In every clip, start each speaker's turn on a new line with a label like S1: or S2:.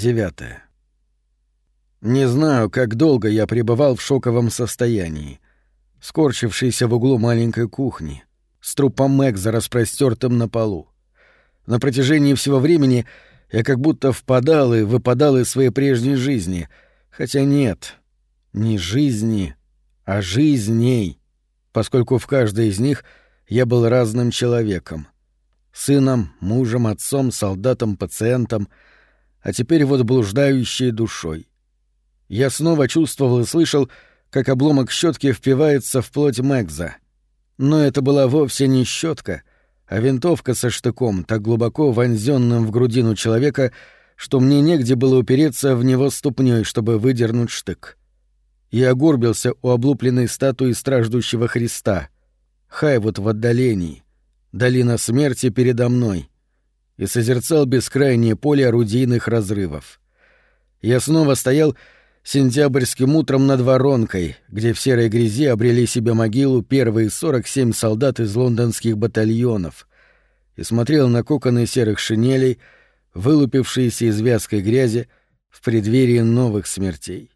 S1: Девятое. Не знаю, как долго я пребывал в шоковом состоянии, скорчившийся в углу маленькой кухни, с трупом Мэгза распростертым на полу. На протяжении всего времени я как будто впадал и выпадал из своей прежней жизни, хотя нет, не жизни, а жизней, поскольку в каждой из них я был разным человеком. Сыном, мужем, отцом, солдатом, пациентом — а теперь вот блуждающей душой. Я снова чувствовал и слышал, как обломок щетки впивается в плоть Мэгза. Но это была вовсе не щетка, а винтовка со штыком, так глубоко вонзенным в грудину человека, что мне негде было упереться в него ступней, чтобы выдернуть штык. Я огорбился у облупленной статуи страждущего Христа. Хай вот в отдалении. Долина смерти передо мной и созерцал бескрайнее поле орудийных разрывов. Я снова стоял сентябрьским утром над воронкой, где в серой грязи обрели себе могилу первые 47 солдат из лондонских батальонов, и смотрел на коконы серых шинелей, вылупившиеся из вязкой грязи в преддверии новых смертей.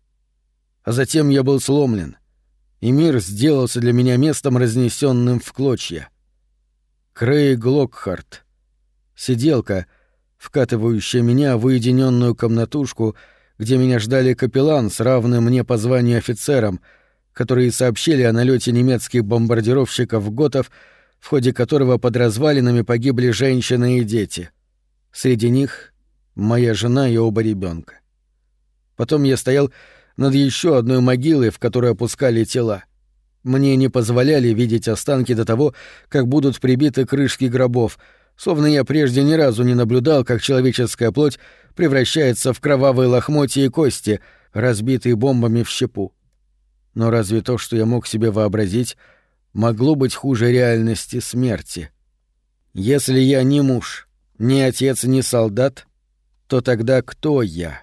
S1: А затем я был сломлен, и мир сделался для меня местом, разнесенным в клочья. Крей Глокхарт — Сиделка, вкатывающая меня в уединенную комнатушку, где меня ждали капеллан с равным мне по званию офицером, которые сообщили о налете немецких бомбардировщиков-готов, в ходе которого под развалинами погибли женщины и дети. Среди них моя жена и оба ребенка. Потом я стоял над еще одной могилой, в которую опускали тела. Мне не позволяли видеть останки до того, как будут прибиты крышки гробов — словно я прежде ни разу не наблюдал, как человеческая плоть превращается в кровавые лохмотья и кости, разбитые бомбами в щепу. Но разве то, что я мог себе вообразить, могло быть хуже реальности смерти? Если я не муж, ни отец, ни солдат, то тогда кто я?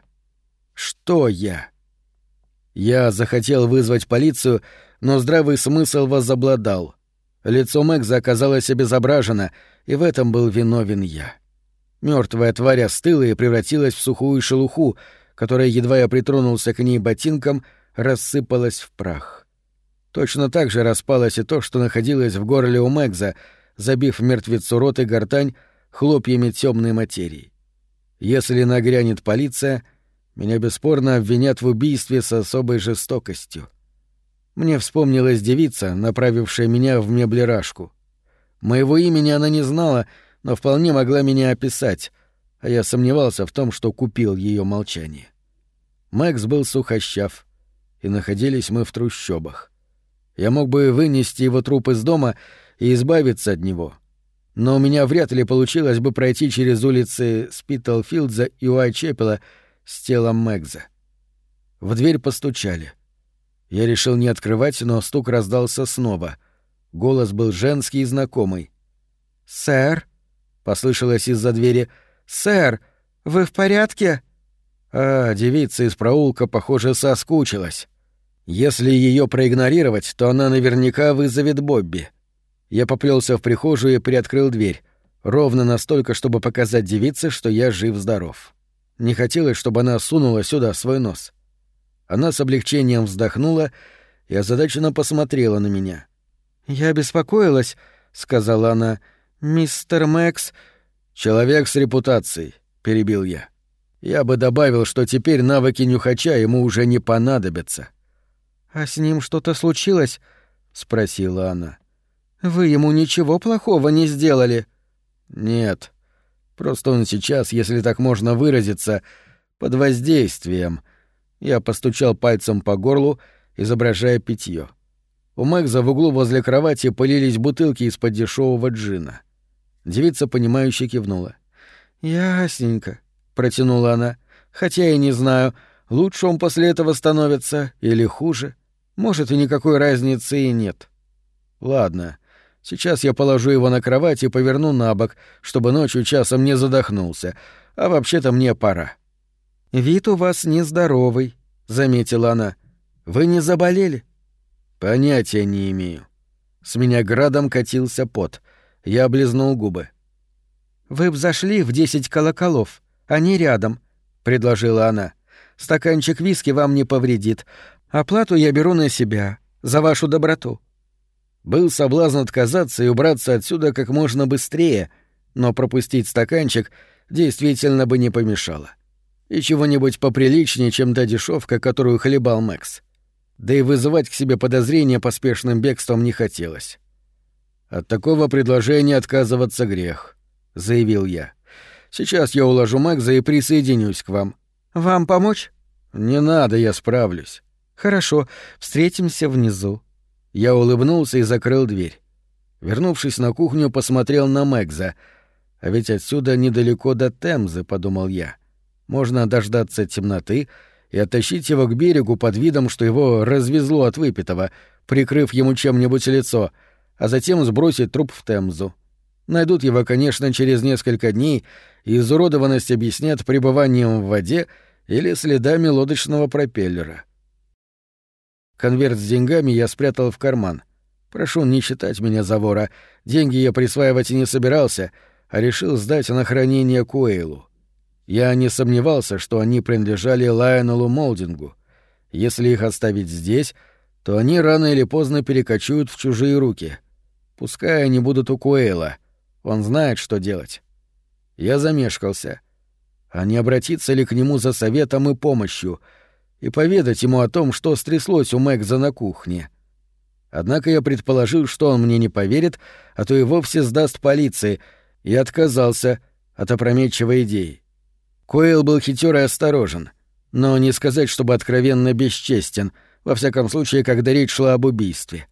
S1: Что я? Я захотел вызвать полицию, но здравый смысл возобладал. Лицо Мэгза оказалось обезображено — и в этом был виновен я. Мертвая тварь остыла и превратилась в сухую шелуху, которая, едва я притронулся к ней ботинком, рассыпалась в прах. Точно так же распалось и то, что находилось в горле у Мэгза, забив мертвецу рот и гортань хлопьями темной материи. Если нагрянет полиция, меня бесспорно обвинят в убийстве с особой жестокостью. Мне вспомнилась девица, направившая меня в меблерашку. Моего имени она не знала, но вполне могла меня описать, а я сомневался в том, что купил ее молчание. Макс был сухощав, и находились мы в трущобах. Я мог бы вынести его труп из дома и избавиться от него, но у меня вряд ли получилось бы пройти через улицы Спитлфилдза и Уайчепела с телом Мэгза. В дверь постучали. Я решил не открывать, но стук раздался снова — Голос был женский и знакомый. «Сэр?» — послышалось из-за двери. «Сэр, вы в порядке?» А, девица из проулка, похоже, соскучилась. Если ее проигнорировать, то она наверняка вызовет Бобби. Я поплелся в прихожую и приоткрыл дверь, ровно настолько, чтобы показать девице, что я жив-здоров. Не хотелось, чтобы она сунула сюда свой нос. Она с облегчением вздохнула и озадаченно посмотрела на меня. «Я беспокоилась», — сказала она. «Мистер Мэкс...» «Человек с репутацией», — перебил я. «Я бы добавил, что теперь навыки нюхача ему уже не понадобятся». «А с ним что-то случилось?» — спросила она. «Вы ему ничего плохого не сделали?» «Нет. Просто он сейчас, если так можно выразиться, под воздействием». Я постучал пальцем по горлу, изображая питье. У Мэгза в углу возле кровати полились бутылки из-под дешевого джина. Девица, понимающе кивнула. «Ясненько», — протянула она. «Хотя и не знаю, лучше он после этого становится или хуже. Может, и никакой разницы и нет. Ладно, сейчас я положу его на кровать и поверну на бок, чтобы ночью часом не задохнулся. А вообще-то мне пора». «Вид у вас нездоровый», — заметила она. «Вы не заболели?» Понятия не имею. С меня градом катился пот. Я облизнул губы. Вы б зашли в десять колоколов, они рядом. — предложила она. «Стаканчик виски вам не повредит. Оплату я беру на себя. За вашу доброту». Был соблазн отказаться и убраться отсюда как можно быстрее, но пропустить стаканчик действительно бы не помешало. И чего-нибудь поприличнее, чем та дешевка, которую хлебал Мэкс. Да и вызывать к себе подозрения поспешным бегством не хотелось. «От такого предложения отказываться грех», — заявил я. «Сейчас я уложу Макса и присоединюсь к вам». «Вам помочь?» «Не надо, я справлюсь».
S2: «Хорошо, встретимся внизу».
S1: Я улыбнулся и закрыл дверь. Вернувшись на кухню, посмотрел на Мэгза. «А ведь отсюда недалеко до Темзы», — подумал я. «Можно дождаться темноты и оттащить его к берегу под видом, что его развезло от выпитого, прикрыв ему чем-нибудь лицо, а затем сбросить труп в Темзу. Найдут его, конечно, через несколько дней, и изуродованность объяснят пребыванием в воде или следами лодочного пропеллера. Конверт с деньгами я спрятал в карман. Прошу не считать меня за вора. Деньги я присваивать и не собирался, а решил сдать на хранение Куэйлу. Я не сомневался, что они принадлежали Лайонелу Молдингу. Если их оставить здесь, то они рано или поздно перекочуют в чужие руки — Пускай они будут у Куэйла. Он знает, что делать. Я замешкался. А не обратиться ли к нему за советом и помощью и поведать ему о том, что стряслось у Мэгза на кухне? Однако я предположил, что он мне не поверит, а то и вовсе сдаст полиции, и отказался от опрометчивой идеи. Койл был хитер и осторожен, но не сказать, чтобы откровенно бесчестен, во всяком случае, когда речь шла об убийстве.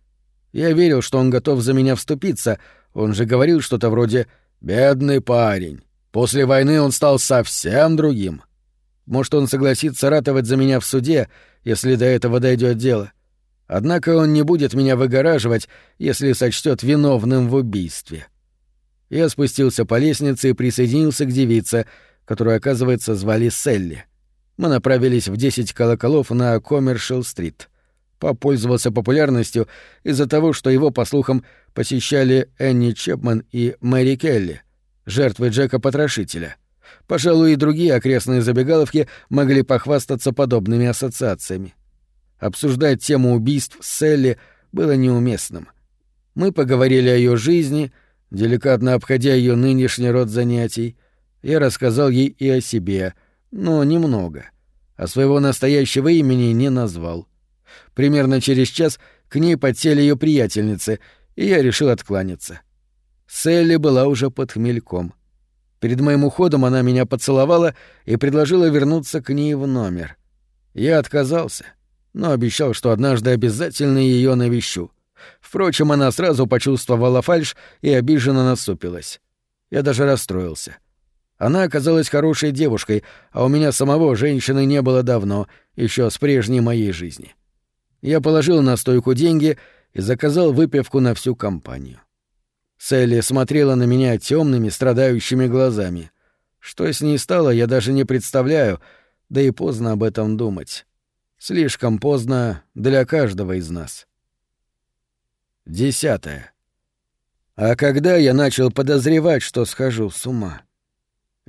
S1: Я верил, что он готов за меня вступиться, он же говорил что-то вроде «бедный парень». После войны он стал совсем другим. Может, он согласится ратовать за меня в суде, если до этого дойдет дело. Однако он не будет меня выгораживать, если сочтет виновным в убийстве. Я спустился по лестнице и присоединился к девице, которую, оказывается, звали Селли. Мы направились в десять колоколов на Коммершилл-стрит попользовался популярностью из-за того, что его, по слухам, посещали Энни Чепман и Мэри Келли, жертвы Джека-потрошителя. Пожалуй, и другие окрестные забегаловки могли похвастаться подобными ассоциациями. Обсуждать тему убийств с Элли было неуместным. Мы поговорили о ее жизни, деликатно обходя ее нынешний род занятий. Я рассказал ей и о себе, но немного. А своего настоящего имени не назвал. Примерно через час к ней подсели ее приятельницы, и я решил откланяться. Селли была уже под хмельком. Перед моим уходом она меня поцеловала и предложила вернуться к ней в номер. Я отказался, но обещал, что однажды обязательно ее навещу. Впрочем, она сразу почувствовала фальшь и обиженно насупилась. Я даже расстроился. Она оказалась хорошей девушкой, а у меня самого женщины не было давно, еще с прежней моей жизни. Я положил на стойку деньги и заказал выпивку на всю компанию. Селли смотрела на меня темными, страдающими глазами. Что с ней стало, я даже не представляю, да и поздно об этом думать. Слишком поздно для каждого из нас. Десятое. А когда я начал подозревать, что схожу с ума?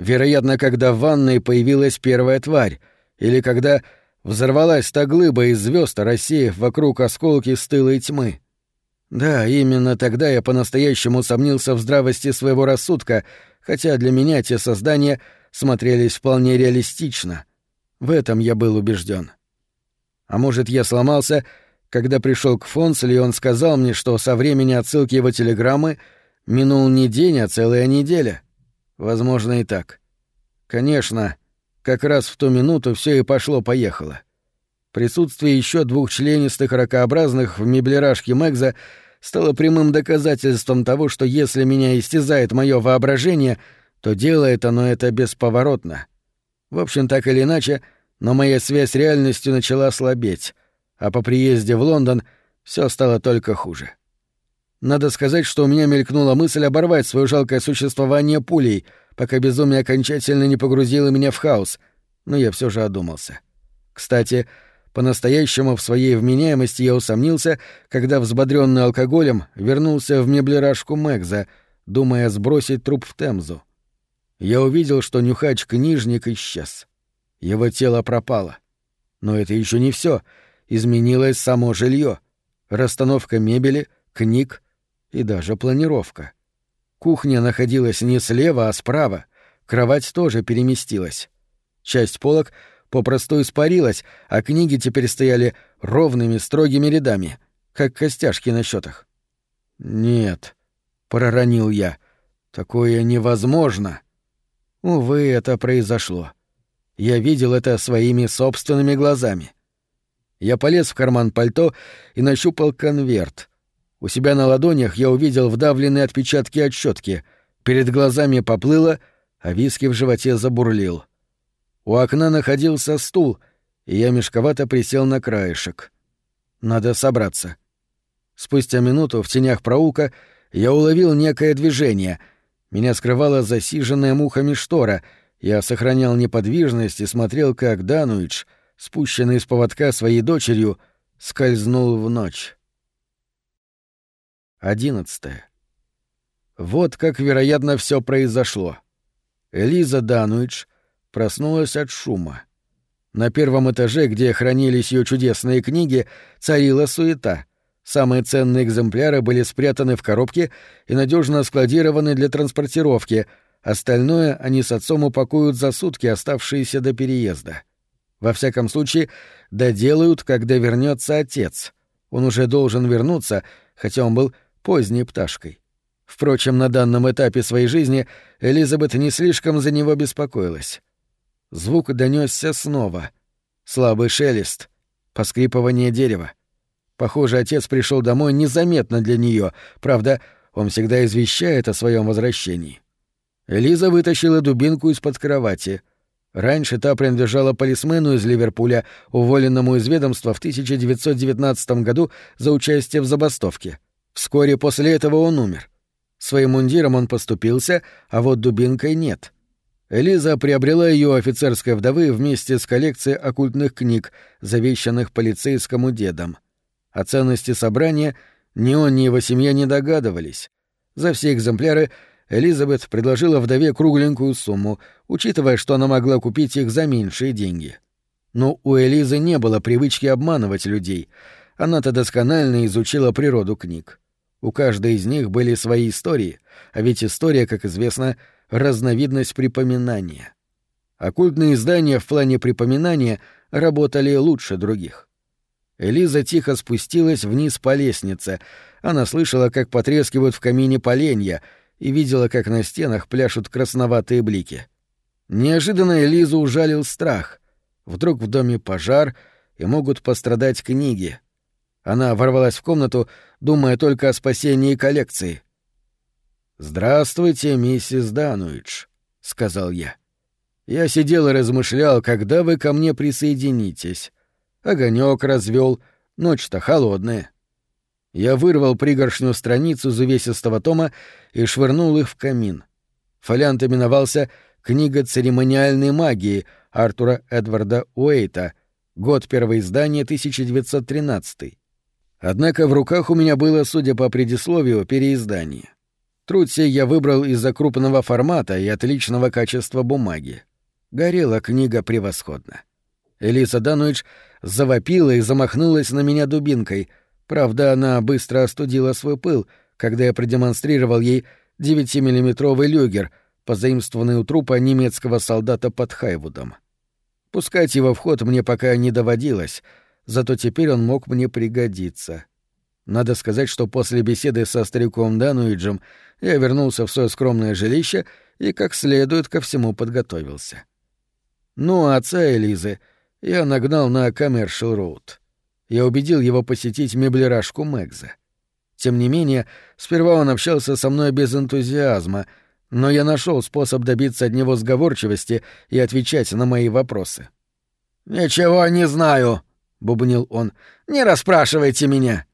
S1: Вероятно, когда в ванной появилась первая тварь, или когда Взорвалась та глыба из звезд, рассеяв вокруг осколки стылой тьмы. Да, именно тогда я по-настоящему сомнился в здравости своего рассудка, хотя для меня те создания смотрелись вполне реалистично. В этом я был убежден. А может, я сломался, когда пришел к Фонсли, и он сказал мне, что со времени отсылки его телеграммы минул не день, а целая неделя. Возможно, и так. Конечно, как раз в ту минуту все и пошло-поехало. Присутствие еще двух членистых ракообразных в меблерашке Мэгза стало прямым доказательством того, что если меня истязает мое воображение, то делает оно это бесповоротно. В общем, так или иначе, но моя связь с реальностью начала слабеть, а по приезде в Лондон все стало только хуже. Надо сказать, что у меня мелькнула мысль оборвать свое жалкое существование пулей, пока безумие окончательно не погрузило меня в хаос, но я все же одумался. Кстати, по-настоящему в своей вменяемости я усомнился, когда, взбодрённый алкоголем, вернулся в меблерашку Мэгза, думая сбросить труп в Темзу. Я увидел, что нюхач-книжник исчез. Его тело пропало. Но это еще не все. Изменилось само жилье, расстановка мебели, книг и даже планировка. Кухня находилась не слева, а справа. Кровать тоже переместилась. Часть полок попросту испарилась, а книги теперь стояли ровными строгими рядами, как костяшки на счетах. «Нет», — проронил я, — «такое невозможно». Увы, это произошло. Я видел это своими собственными глазами. Я полез в карман пальто и нащупал конверт. У себя на ладонях я увидел вдавленные отпечатки отщетки. Перед глазами поплыло, а виски в животе забурлил. У окна находился стул, и я мешковато присел на краешек. Надо собраться. Спустя минуту в тенях проулка я уловил некое движение. Меня скрывала засиженная мухами штора. Я сохранял неподвижность и смотрел, как Дануич, спущенный с поводка своей дочерью, скользнул в ночь. Одиннадцатое. Вот как, вероятно, все произошло. Элиза Дануич проснулась от шума. На первом этаже, где хранились ее чудесные книги, царила суета. Самые ценные экземпляры были спрятаны в коробке и надежно складированы для транспортировки, остальное они с отцом упакуют за сутки, оставшиеся до переезда. Во всяком случае, доделают, когда вернется отец. Он уже должен вернуться, хотя он был поздней пташкой. Впрочем, на данном этапе своей жизни Элизабет не слишком за него беспокоилась. Звук донесся снова. Слабый шелест, поскрипывание дерева. Похоже, отец пришел домой незаметно для нее. Правда, он всегда извещает о своем возвращении. Элиза вытащила дубинку из-под кровати. Раньше та принадлежала полисмену из Ливерпуля, уволенному из ведомства в 1919 году за участие в забастовке. Вскоре после этого он умер. Своим мундиром он поступился, а вот дубинкой нет — Элиза приобрела ее офицерской вдовы вместе с коллекцией оккультных книг, завещанных полицейскому дедом. О ценности собрания ни он, ни его семья не догадывались. За все экземпляры Элизабет предложила вдове кругленькую сумму, учитывая, что она могла купить их за меньшие деньги. Но у Элизы не было привычки обманывать людей. Она-то досконально изучила природу книг. У каждой из них были свои истории, а ведь история, как известно, — разновидность припоминания. Оккультные издания в плане припоминания работали лучше других. Элиза тихо спустилась вниз по лестнице. Она слышала, как потрескивают в камине поленья, и видела, как на стенах пляшут красноватые блики. Неожиданно Элизу ужалил страх. Вдруг в доме пожар, и могут пострадать книги. Она ворвалась в комнату, думая только о спасении коллекции — «Здравствуйте, миссис Дануидж», — сказал я. Я сидел и размышлял, когда вы ко мне присоединитесь. Огонек развел, ночь-то холодная. Я вырвал пригоршню страниц из увесистого тома и швырнул их в камин. Фолиант именовался «Книга церемониальной магии» Артура Эдварда Уэйта, год первого издания 1913. Однако в руках у меня было, судя по предисловию, переиздание. Труд сей я выбрал из-за крупного формата и отличного качества бумаги. Горела книга превосходно. Элиса Дануич завопила и замахнулась на меня дубинкой. Правда, она быстро остудила свой пыл, когда я продемонстрировал ей 9-миллиметровый люгер, позаимствованный у трупа немецкого солдата под Хайвудом. Пускать его в ход мне пока не доводилось, зато теперь он мог мне пригодиться. Надо сказать, что после беседы со стариком Дануиджем я вернулся в свое скромное жилище и как следует ко всему подготовился. Ну, а отца Элизы я нагнал на Коммершал Роуд. Я убедил его посетить меблерашку Мэгза. Тем не менее, сперва он общался со мной без энтузиазма, но я нашел способ добиться от него сговорчивости и отвечать на мои вопросы. «Ничего не знаю», — бубнил он. «Не расспрашивайте меня».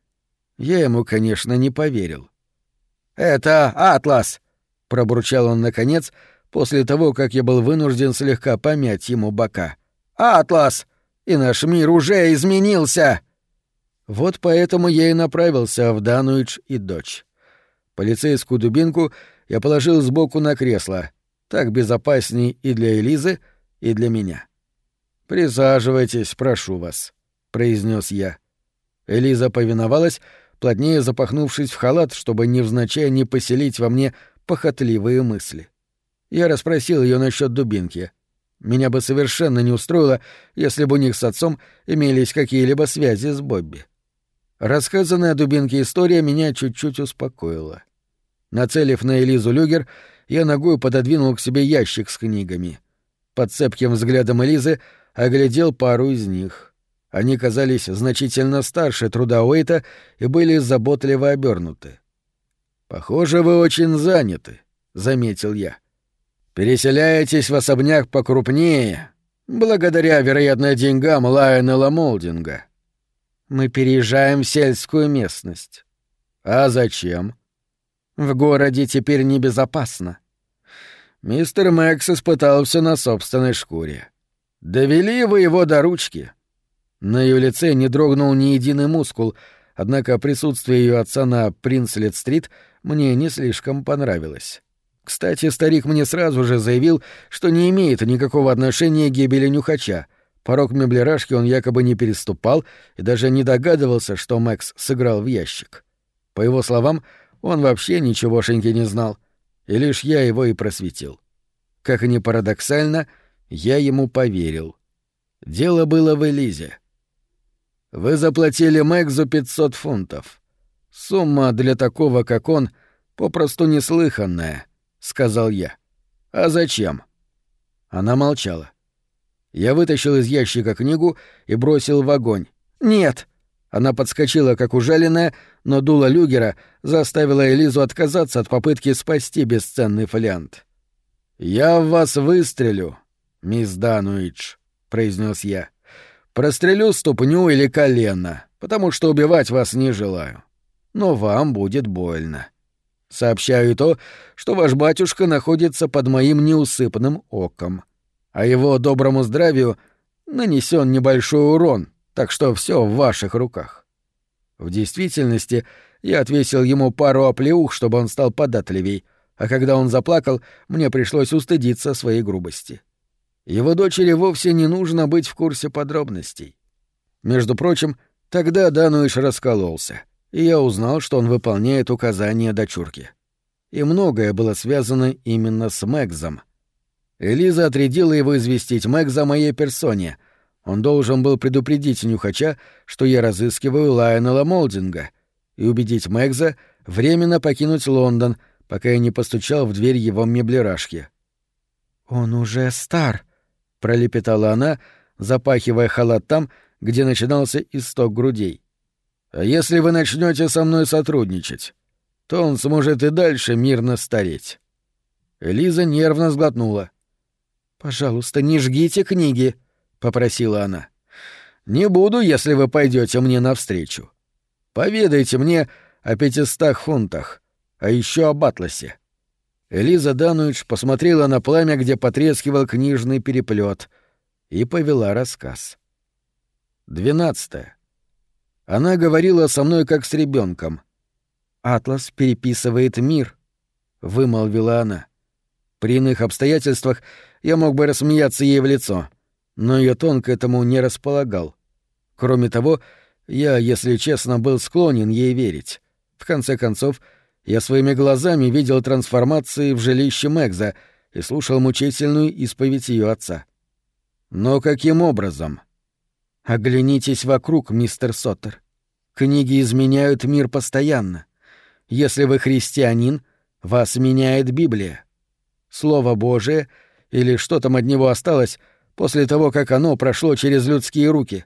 S1: Я ему, конечно, не поверил. «Это Атлас!» — пробурчал он наконец, после того, как я был вынужден слегка помять ему бока. «Атлас! И наш мир уже изменился!» Вот поэтому я и направился в Дануич и дочь. Полицейскую дубинку я положил сбоку на кресло. Так безопасней и для Элизы, и для меня. «Присаживайтесь, прошу вас», — произнес я. Элиза повиновалась, плотнее запахнувшись в халат, чтобы невзначай не поселить во мне похотливые мысли. Я расспросил ее насчет дубинки. Меня бы совершенно не устроило, если бы у них с отцом имелись какие-либо связи с Бобби. Рассказанная о дубинке история меня чуть-чуть успокоила. Нацелив на Элизу Люгер, я ногой пододвинул к себе ящик с книгами. Под цепким взглядом Элизы оглядел пару из них. Они казались значительно старше труда Уэйта и были заботливо обернуты. «Похоже, вы очень заняты», — заметил я. «Переселяетесь в особняк покрупнее, благодаря, вероятно, деньгам Лайонела Молдинга».
S2: «Мы переезжаем в сельскую местность».
S1: «А зачем?»
S2: В городе теперь небезопасно.
S1: Мистер Мэкс испытал все на собственной шкуре. Довели вы его до ручки. На ее лице не дрогнул ни единый мускул, однако присутствие ее отца на Принслет-стрит мне не слишком понравилось. Кстати, старик мне сразу же заявил, что не имеет никакого отношения к гибели нюхача. Порог меблерашки он якобы не переступал и даже не догадывался, что Мэкс сыграл в ящик. По его словам, он вообще ничегошеньки не знал, и лишь я его и просветил. Как ни парадоксально, я ему поверил. Дело было в Элизе. Вы заплатили Мэгзу 500 фунтов. Сумма для такого, как он, попросту неслыханная, — сказал я. А зачем? Она молчала. Я вытащил из ящика книгу и бросил в огонь. «Нет!» Она подскочила, как ужаленная, но дуло люгера заставила Элизу отказаться от попытки спасти бесценный фолиант. «Я в вас выстрелю, мисс Дануидж», — произнес я. «Прострелю ступню или колено, потому что убивать вас не желаю. Но вам будет больно. Сообщаю то, что ваш батюшка находится под моим неусыпным оком, а его доброму здравию нанесен небольшой урон — так что все в ваших руках. В действительности, я отвесил ему пару оплеух, чтобы он стал податливей, а когда он заплакал, мне пришлось устыдиться своей грубости. Его дочери вовсе не нужно быть в курсе подробностей. Между прочим, тогда Дануиш раскололся, и я узнал, что он выполняет указания дочурки. И многое было связано именно с Мэгзом. Элиза отрядила его известить Мэгза о моей персоне, он должен был предупредить нюхача, что я разыскиваю Лайонела Молдинга, и убедить Мэгза временно покинуть Лондон, пока я не постучал в дверь его меблерашки.
S2: «Он уже стар», —
S1: пролепетала она, запахивая халат там, где начинался исток грудей. «А если вы начнете со мной сотрудничать, то он сможет и дальше мирно стареть». Элиза нервно сглотнула.
S2: «Пожалуйста, не жгите книги», — попросила она.
S1: «Не буду, если вы пойдете мне навстречу. Поведайте мне о пятистах фунтах, а еще об атласе». Элиза Дануидж посмотрела на пламя, где потрескивал книжный переплет, и повела рассказ. Двенадцатое. Она говорила со мной как с ребенком.
S2: «Атлас переписывает мир», — вымолвила она.
S1: При иных обстоятельствах я мог бы рассмеяться ей в лицо но ее тон к этому не располагал. Кроме того, я, если честно, был склонен ей верить. В конце концов, я своими глазами видел трансформации в жилище Мэгза и слушал мучительную исповедь ее отца. Но каким образом?
S2: Оглянитесь вокруг, мистер Соттер. Книги изменяют мир постоянно. Если вы христианин, вас меняет Библия. Слово Божие, или что там от него осталось, после того, как оно прошло через людские руки.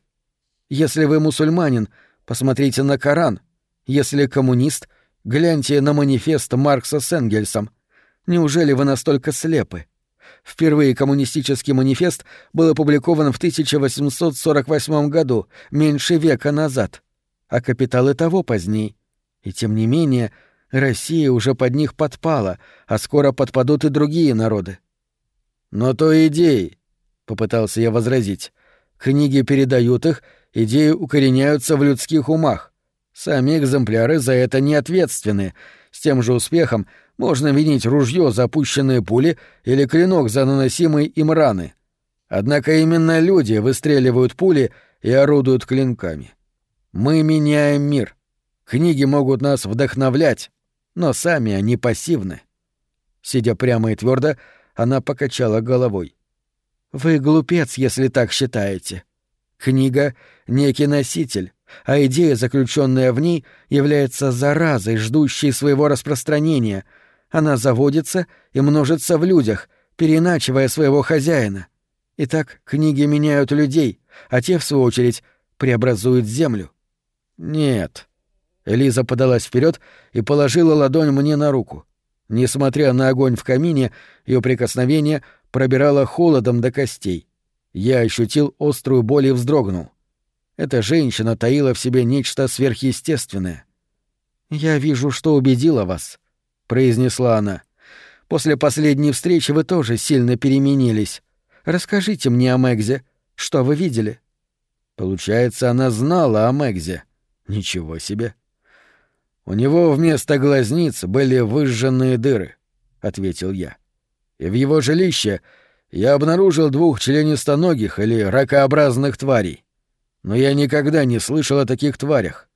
S2: Если вы мусульманин, посмотрите на Коран. Если коммунист, гляньте на манифест Маркса с Энгельсом. Неужели вы настолько слепы? Впервые коммунистический манифест был опубликован в 1848 году, меньше века назад, а «Капитал» и того поздней. И тем не менее, Россия уже под них подпала, а скоро подпадут и другие народы.
S1: Но то идеи, попытался я возразить. Книги передают их, идеи укореняются в людских умах. Сами экземпляры за это не ответственны. С тем же успехом можно винить ружье за пущенные пули или клинок за наносимые им раны. Однако именно люди выстреливают пули и орудуют клинками. Мы меняем мир. Книги могут нас вдохновлять, но сами они пассивны. Сидя прямо и твердо, она покачала головой. Вы глупец, если так считаете. Книга — некий носитель, а идея, заключенная в ней, является заразой, ждущей своего распространения. Она заводится и множится в людях, переначивая своего хозяина. Итак, книги меняют людей, а те, в свою очередь, преобразуют землю. Нет. Элиза подалась вперед и положила ладонь мне на руку. Несмотря на огонь в камине, ее прикосновение пробирало холодом до костей. Я ощутил острую боль и вздрогнул. Эта женщина таила в себе нечто сверхъестественное. «Я вижу, что убедила вас», — произнесла она. «После последней встречи вы тоже сильно переменились. Расскажите мне о Мэгзе. Что вы видели?» Получается, она знала о Мэгзе. Ничего себе. У него вместо глазниц были выжженные дыры, ответил я. И в его жилище я обнаружил двух членистоногих или ракообразных тварей но я никогда не слышал о таких тварях.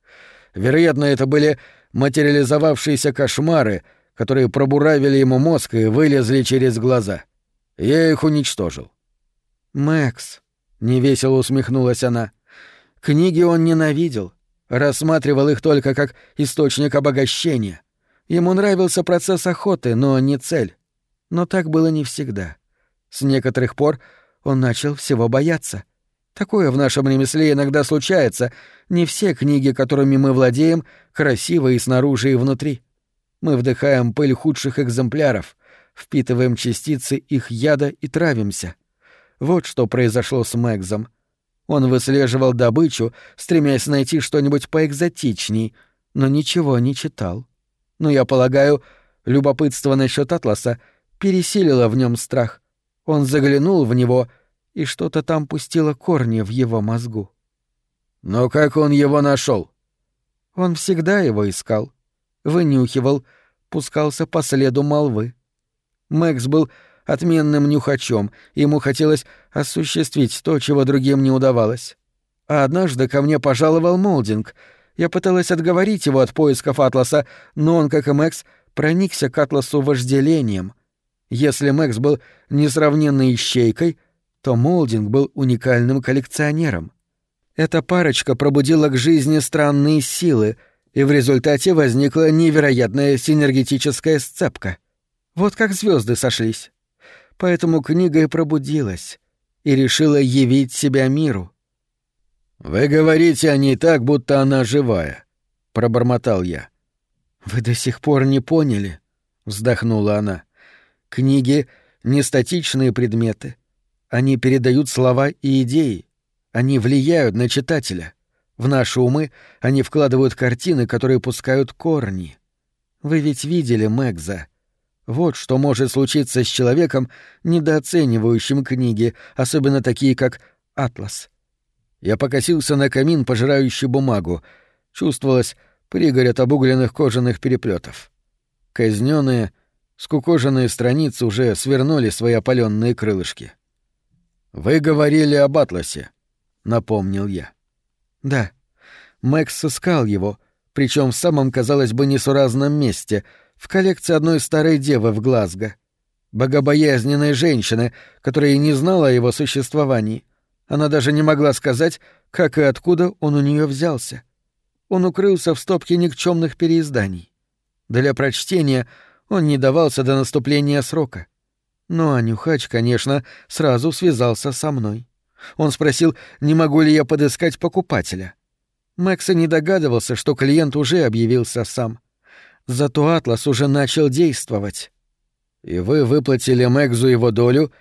S1: Вероятно, это были материализовавшиеся кошмары, которые пробуравили ему мозг и вылезли через глаза. Я их уничтожил. «Мэкс», — невесело усмехнулась она, — «книги он ненавидел, рассматривал их только как источник обогащения. Ему нравился процесс охоты, но не цель. Но так было не всегда. С некоторых пор он начал всего бояться — Такое в нашем ремесле иногда случается. Не все книги, которыми мы владеем, красивы и снаружи, и внутри. Мы вдыхаем пыль худших экземпляров, впитываем частицы их яда и травимся. Вот что произошло с Мэгзом. Он выслеживал добычу, стремясь найти что-нибудь поэкзотичней, но ничего не читал. Но я полагаю, любопытство насчет Атласа пересилило в нем страх. Он заглянул в него — и что-то там пустило корни в его мозгу. Но как он его нашел? Он всегда его искал, вынюхивал, пускался по следу молвы. Мэкс был отменным нюхачом, ему хотелось осуществить то, чего другим не удавалось. А однажды ко мне пожаловал Молдинг. Я пыталась отговорить его от поисков Атласа, но он, как и Мэкс, проникся к Атласу вожделением. Если Мэкс был несравненной ищейкой, то Молдинг был уникальным коллекционером. Эта парочка пробудила к жизни странные силы, и в результате возникла невероятная синергетическая сцепка. Вот как звезды сошлись. Поэтому книга и пробудилась, и решила явить себя миру. «Вы говорите о ней так, будто она живая», — пробормотал я. «Вы до сих пор не поняли», — вздохнула она. «Книги — не статичные предметы, они передают слова и идеи. Они влияют на читателя. В наши умы они вкладывают картины, которые пускают корни. Вы ведь видели Мэгза. Вот что может случиться с человеком, недооценивающим книги, особенно такие, как «Атлас». Я покосился на камин, пожирающий бумагу. Чувствовалось, пригорь от обугленных кожаных переплетов. Казненные, скукоженные страницы уже свернули свои опаленные крылышки. — «Вы говорили об Атласе», — напомнил я. «Да. Мэкс искал его, причем в самом, казалось бы, несуразном месте, в коллекции одной старой девы в Глазго. Богобоязненной женщины, которая и не знала о его существовании. Она даже не могла сказать, как и откуда он у нее взялся. Он укрылся в стопке никчемных переизданий. Для прочтения он не давался до наступления срока. Ну а Нюхач, конечно, сразу связался со мной. Он спросил, не могу ли я подыскать покупателя. Мэкса не догадывался, что клиент уже объявился сам. Зато Атлас уже начал действовать. «И вы выплатили Мэкзу его долю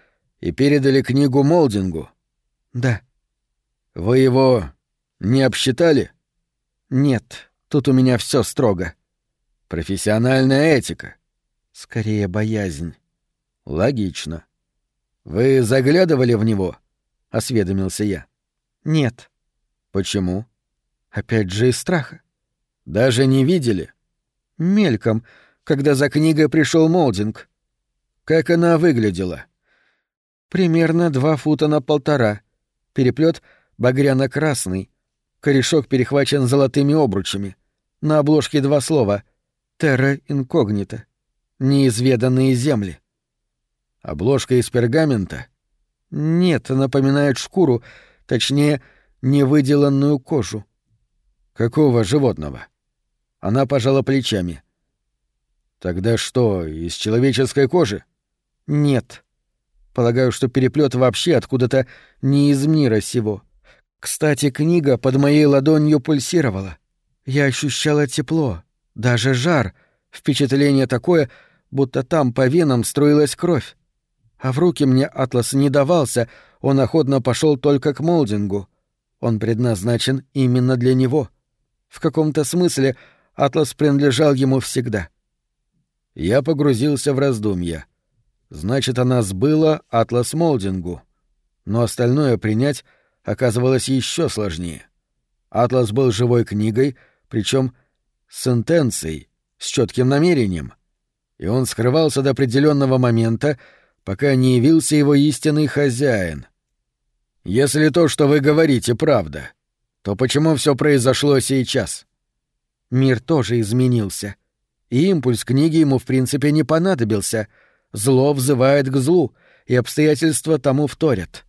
S1: и передали книгу Молдингу?» «Да». «Вы его не обсчитали?» «Нет, тут у меня все строго». «Профессиональная этика». «Скорее боязнь». Логично. Вы заглядывали в него? осведомился я. Нет. Почему? Опять же из страха. Даже не видели? Мельком, когда за книгой пришел Молдинг. Как она выглядела?
S2: Примерно два фута на полтора. Переплет багряно-красный. Корешок перехвачен золотыми обручами. На обложке два слова «Терра инкогнита». Неизведанные земли.
S1: Обложка из пергамента?
S2: Нет, напоминает шкуру, точнее, невыделанную кожу.
S1: Какого животного? Она пожала плечами. Тогда что, из человеческой кожи?
S2: Нет. Полагаю, что переплет вообще откуда-то не из мира сего. Кстати, книга под моей ладонью пульсировала. Я ощущала тепло, даже жар, впечатление такое, будто там по венам струилась кровь. А в руки мне атлас не давался, он охотно пошел только к молдингу. Он предназначен именно для него. В каком-то смысле атлас принадлежал ему всегда.
S1: Я погрузился в раздумья. Значит, она сбыла атлас молдингу. Но остальное принять оказывалось еще сложнее. Атлас был живой книгой, причем с интенцией, с четким намерением. И он скрывался до определенного момента, пока не явился его истинный хозяин. Если то, что вы говорите, правда, то почему все произошло сейчас?
S2: Мир тоже изменился. И импульс книги ему в принципе не понадобился. Зло взывает к злу, и обстоятельства тому вторят.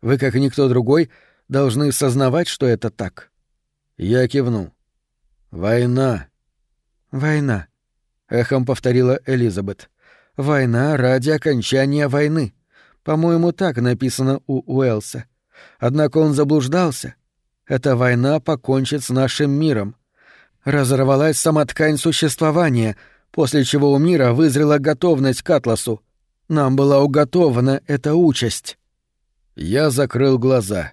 S2: Вы, как никто другой, должны сознавать, что это так.
S1: Я кивнул. Война.
S2: Война, эхом повторила Элизабет. Война ради окончания войны. По-моему, так написано у Уэлса. Однако он заблуждался. Эта война покончит с нашим миром. Разорвалась сама ткань существования, после чего у мира вызрела готовность к атласу. Нам была уготована эта участь.
S1: Я закрыл глаза.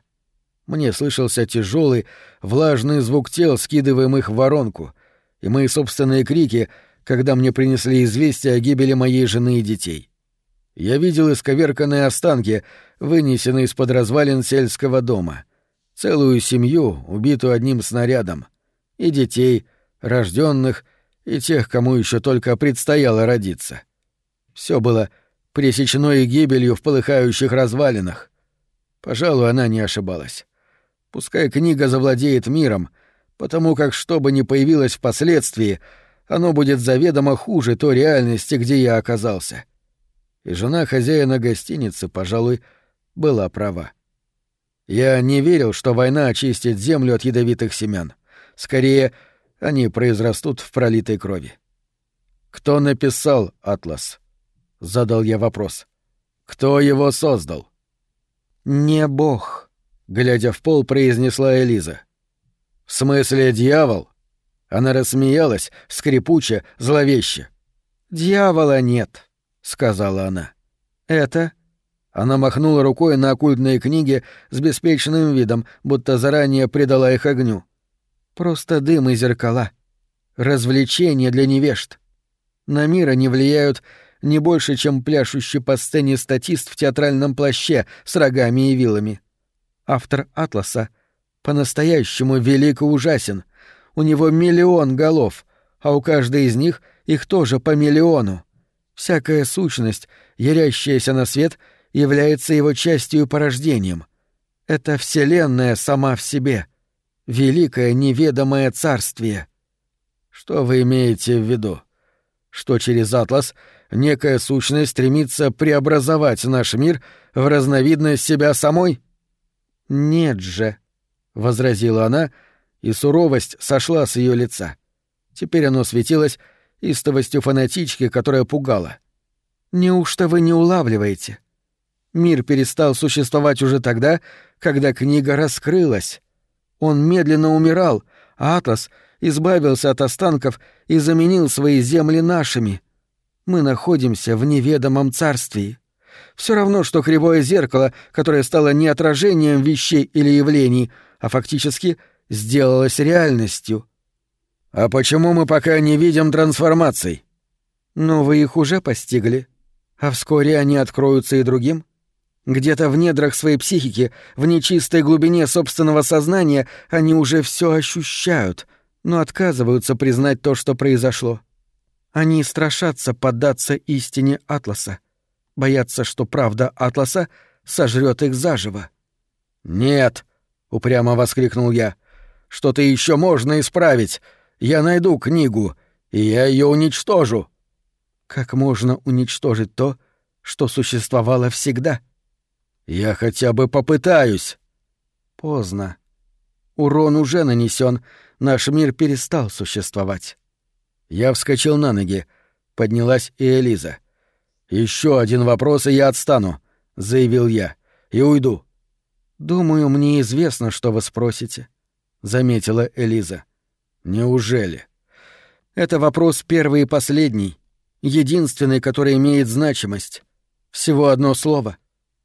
S1: Мне слышался тяжелый, влажный звук тел, скидываемых в воронку, и мои собственные крики, когда мне принесли известие о гибели моей жены и детей. Я видел исковерканные останки, вынесенные из-под развалин сельского дома. Целую семью, убитую одним снарядом. И детей, рожденных, и тех, кому еще только предстояло родиться. Все было пресечной гибелью в полыхающих развалинах. Пожалуй, она не ошибалась. Пускай книга завладеет миром, потому как что бы ни появилось впоследствии, оно будет заведомо хуже той реальности, где я оказался. И жена хозяина гостиницы, пожалуй, была права. Я не верил, что война очистит землю от ядовитых семян. Скорее, они произрастут в пролитой крови. «Кто написал «Атлас»?» — задал я вопрос. «Кто его создал?»
S2: «Не бог», — глядя в пол, произнесла Элиза.
S1: «В смысле дьявол?» Она рассмеялась, скрипуче, зловеще.
S2: «Дьявола нет», — сказала она. «Это...» Она махнула рукой на оккультные книги с беспечным видом, будто заранее предала их огню. «Просто дым и зеркала. Развлечения для невежд. На мир они влияют не больше, чем пляшущий по сцене статист в театральном плаще с рогами и вилами. Автор «Атласа» по-настоящему велик и ужасен. У него миллион голов, а у каждой из них их тоже по миллиону. Всякая сущность, ярящаяся на свет, является его частью и порождением. Это Вселенная сама в себе. Великое неведомое царствие.
S1: Что вы имеете в виду? Что через Атлас — некая сущность стремится преобразовать наш мир в разновидность себя самой?
S2: Нет же, возразила она, и суровость сошла с ее лица. Теперь оно светилось истовостью фанатички, которая пугала. Неужто вы не улавливаете? Мир перестал существовать уже тогда, когда книга раскрылась. Он медленно умирал, а Атлас избавился от останков и заменил свои земли нашими. Мы находимся в неведомом царстве. Все равно, что кривое зеркало, которое стало не отражением вещей или явлений, а фактически сделалось реальностью.
S1: А почему мы пока не видим трансформаций?
S2: Но вы их уже постигли. А вскоре они откроются и другим. Где-то в недрах своей психики, в нечистой глубине собственного сознания они уже все ощущают, но отказываются признать то, что произошло. Они страшатся поддаться истине Атласа. Боятся, что правда Атласа сожрет их заживо.
S1: «Нет!» — упрямо воскликнул я. «Что-то еще можно исправить. Я найду книгу, и я ее уничтожу».
S2: «Как можно уничтожить то, что существовало всегда?»
S1: «Я хотя бы попытаюсь».
S2: «Поздно. Урон уже нанесен. Наш мир перестал существовать».
S1: Я вскочил на ноги. Поднялась и Элиза. Еще один вопрос, и я отстану», — заявил я. «И уйду».
S2: «Думаю, мне известно, что вы спросите», — заметила Элиза.
S1: «Неужели?»
S2: «Это вопрос первый и последний, единственный, который имеет значимость. Всего одно слово.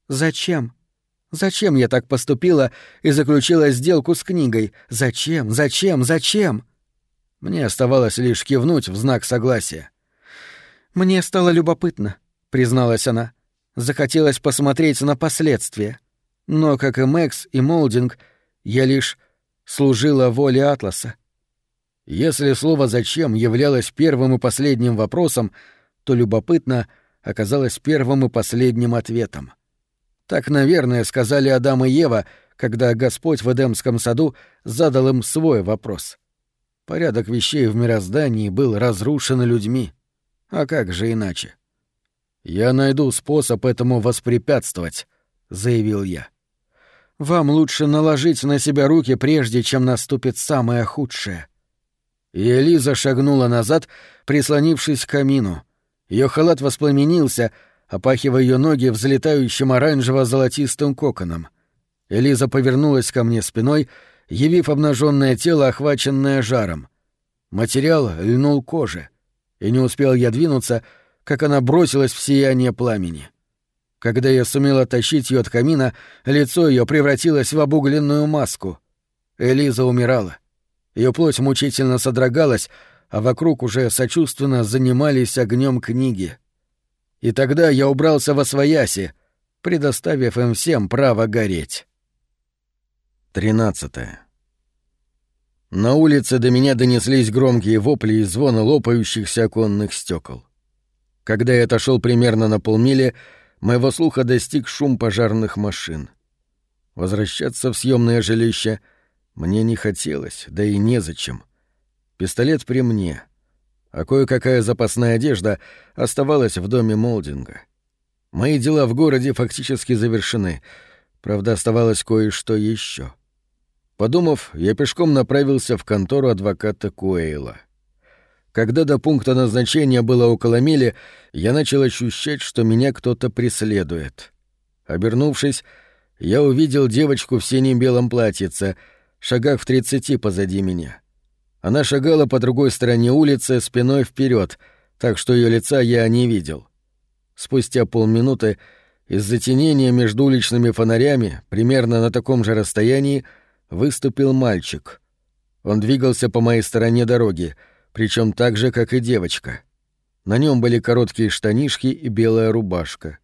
S2: Зачем? Зачем я так поступила и заключила сделку с книгой? Зачем? Зачем? Зачем?»
S1: Мне оставалось лишь кивнуть в знак согласия.
S2: «Мне стало любопытно», — призналась она. «Захотелось посмотреть на последствия. Но, как и Мэкс и Молдинг, я лишь служила воле Атласа.
S1: Если слово «зачем» являлось первым и последним вопросом, то любопытно оказалось первым и последним ответом. Так, наверное, сказали Адам и Ева, когда Господь в Эдемском саду задал им свой вопрос. Порядок вещей в мироздании был разрушен людьми. А как же иначе? «Я найду способ этому воспрепятствовать», — заявил я.
S2: Вам лучше наложить на себя руки, прежде чем наступит самое худшее».
S1: И Элиза шагнула назад, прислонившись к камину. Ее халат воспламенился, опахивая ее ноги взлетающим оранжево-золотистым коконом. Элиза повернулась ко мне спиной, явив обнаженное тело, охваченное жаром. Материал льнул коже, и не успел я двинуться, как она бросилась в сияние пламени. — когда я сумел оттащить ее от камина, лицо ее превратилось в обугленную маску. Элиза умирала. Ее плоть мучительно содрогалась, а вокруг уже сочувственно занимались огнем книги. И тогда я убрался во свояси, предоставив им всем право гореть. Тринадцатое. На улице до меня донеслись громкие вопли и звоны лопающихся оконных стекол. Когда я отошел примерно на полмили, моего слуха достиг шум пожарных машин. Возвращаться в съемное жилище мне не хотелось, да и незачем. Пистолет при мне, а кое-какая запасная одежда оставалась в доме Молдинга. Мои дела в городе фактически завершены, правда, оставалось кое-что еще. Подумав, я пешком направился в контору адвоката Куэйла — когда до пункта назначения было около мили, я начал ощущать, что меня кто-то преследует. Обернувшись, я увидел девочку в синем белом платьице, шагах в тридцати позади меня. Она шагала по другой стороне улицы спиной вперед, так что ее лица я не видел. Спустя полминуты из затенения между уличными фонарями, примерно на таком же расстоянии, выступил мальчик. Он двигался по моей стороне дороги — причем так же, как и девочка. На нем были короткие штанишки и белая рубашка.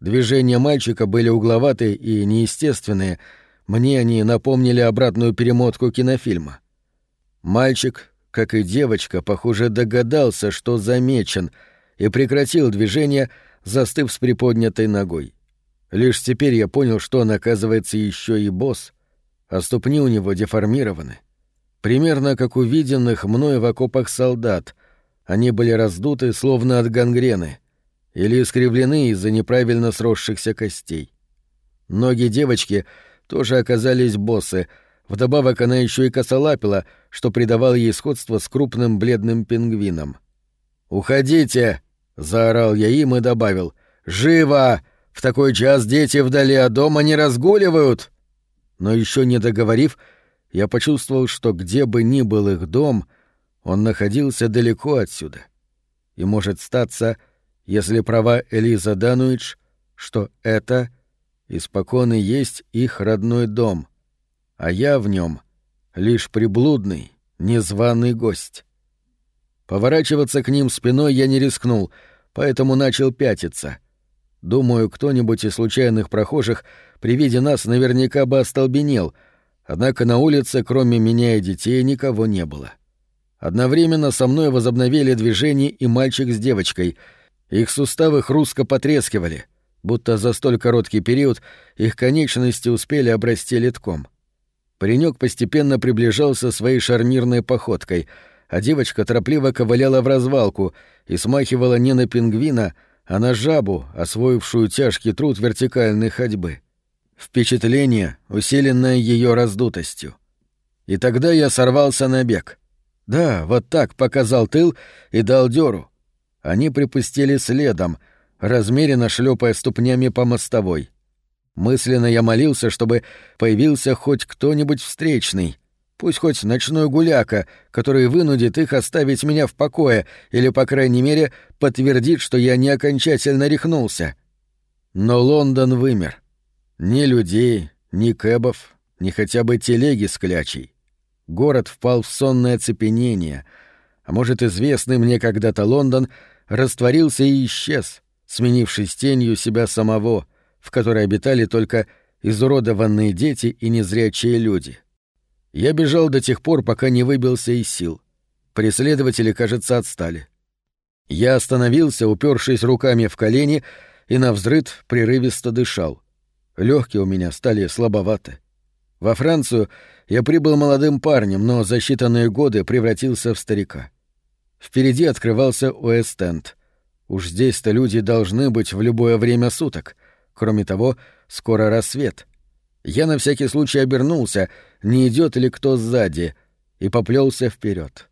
S1: Движения мальчика были угловатые и неестественные, мне они напомнили обратную перемотку кинофильма. Мальчик, как и девочка, похоже, догадался, что замечен, и прекратил движение, застыв с приподнятой ногой. Лишь теперь я понял, что он, оказывается, еще и босс, а ступни у него деформированы примерно как у виденных мной в окопах солдат. Они были раздуты, словно от гангрены, или искривлены из-за неправильно сросшихся костей. Ноги девочки тоже оказались боссы, вдобавок она еще и косолапила, что придавало ей сходство с крупным бледным пингвином. «Уходите!» — заорал я им и добавил. «Живо! В такой час дети вдали от дома не разгуливают!» Но еще не договорив, — я почувствовал, что где бы ни был их дом, он находился далеко отсюда. И может статься, если права Элиза Дануич, что это испокон и есть их родной дом, а я в нем лишь приблудный, незваный гость. Поворачиваться к ним спиной я не рискнул, поэтому начал пятиться. Думаю, кто-нибудь из случайных прохожих при виде нас наверняка бы остолбенел — Однако на улице, кроме меня и детей, никого не было. Одновременно со мной возобновили движение и мальчик с девочкой, Их суставы хрустко потрескивали, будто за столь короткий период их конечности успели обрасти литком. Паренек постепенно приближался своей шарнирной походкой, а девочка торопливо ковыляла в развалку и смахивала не на пингвина, а на жабу, освоившую тяжкий труд вертикальной ходьбы. Впечатление, усиленное ее раздутостью. И тогда я сорвался на бег. Да, вот так показал тыл и дал дёру. Они припустили следом, размеренно шлепая ступнями по мостовой. Мысленно я молился, чтобы появился хоть кто-нибудь встречный, пусть хоть ночной гуляка, который вынудит их оставить меня в покое или, по крайней мере, подтвердит, что я не окончательно рехнулся. Но Лондон вымер. Ни людей, ни кэбов, ни хотя бы телеги с клячей. Город впал в сонное оцепенение, а может, известный мне когда-то Лондон растворился и исчез, сменившись тенью себя самого, в которой обитали только изуродованные дети и незрячие люди. Я бежал до тех пор, пока не выбился из сил. Преследователи, кажется, отстали. Я остановился, упершись руками в колени, и на взрыд прерывисто дышал. Легкие у меня стали слабоваты. Во Францию я прибыл молодым парнем, но за считанные годы превратился в старика. Впереди открывался Уэст-Энд. Уж здесь-то люди должны быть в любое время суток. Кроме того, скоро рассвет. Я на всякий случай обернулся, не идет ли кто сзади, и поплелся вперед.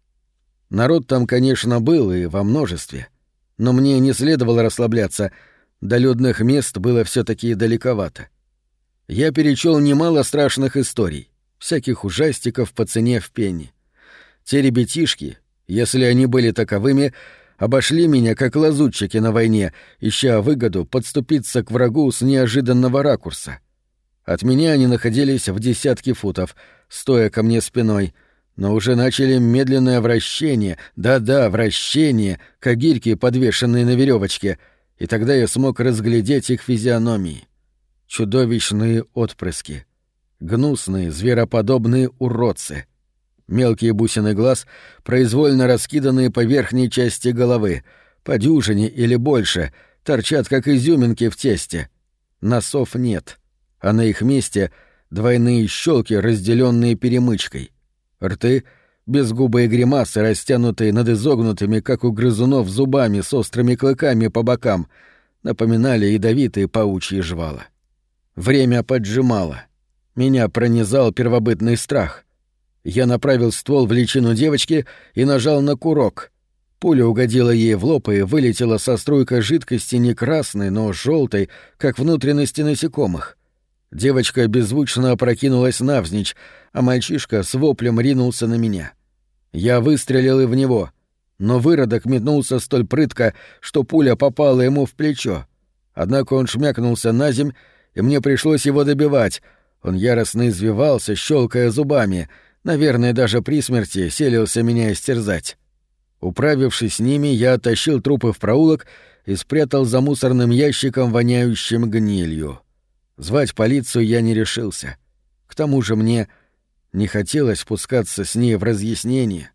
S1: Народ там, конечно, был и во множестве. Но мне не следовало расслабляться, до людных мест было все таки далековато. Я перечел немало страшных историй, всяких ужастиков по цене в пенни. Те ребятишки, если они были таковыми, обошли меня как лазутчики на войне, ища выгоду подступиться к врагу с неожиданного ракурса. От меня они находились в десятке футов, стоя ко мне спиной, но уже начали медленное вращение, да-да, вращение, как гирьки, подвешенные на веревочке, и тогда я смог разглядеть их физиономии. Чудовищные отпрыски. Гнусные, звероподобные уродцы — Мелкие бусины глаз, произвольно раскиданные по верхней части головы, по дюжине или больше, торчат как изюминки в тесте. Носов нет, а на их месте двойные щелки, разделенные перемычкой. Рты — безгубые гримасы, растянутые над изогнутыми, как у грызунов, зубами с острыми клыками по бокам, напоминали ядовитые паучьи жвала. Время поджимало. Меня пронизал первобытный страх. Я направил ствол в личину девочки и нажал на курок. Пуля угодила ей в лоб и вылетела со струйкой жидкости не красной, но желтой, как внутренности насекомых. Девочка беззвучно опрокинулась навзничь, а мальчишка с воплем ринулся на меня. Я выстрелил и в него, но выродок метнулся столь прытко, что пуля попала ему в плечо. Однако он шмякнулся на земь, и мне пришлось его добивать. Он яростно извивался, щелкая зубами — Наверное, даже при смерти селился меня истерзать. Управившись с ними, я оттащил трупы в проулок и спрятал за мусорным ящиком, воняющим гнилью. Звать полицию я не решился. К тому же мне не хотелось спускаться с ней в разъяснение.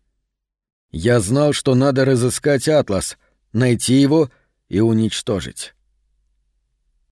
S1: Я знал, что надо разыскать Атлас, найти его и уничтожить.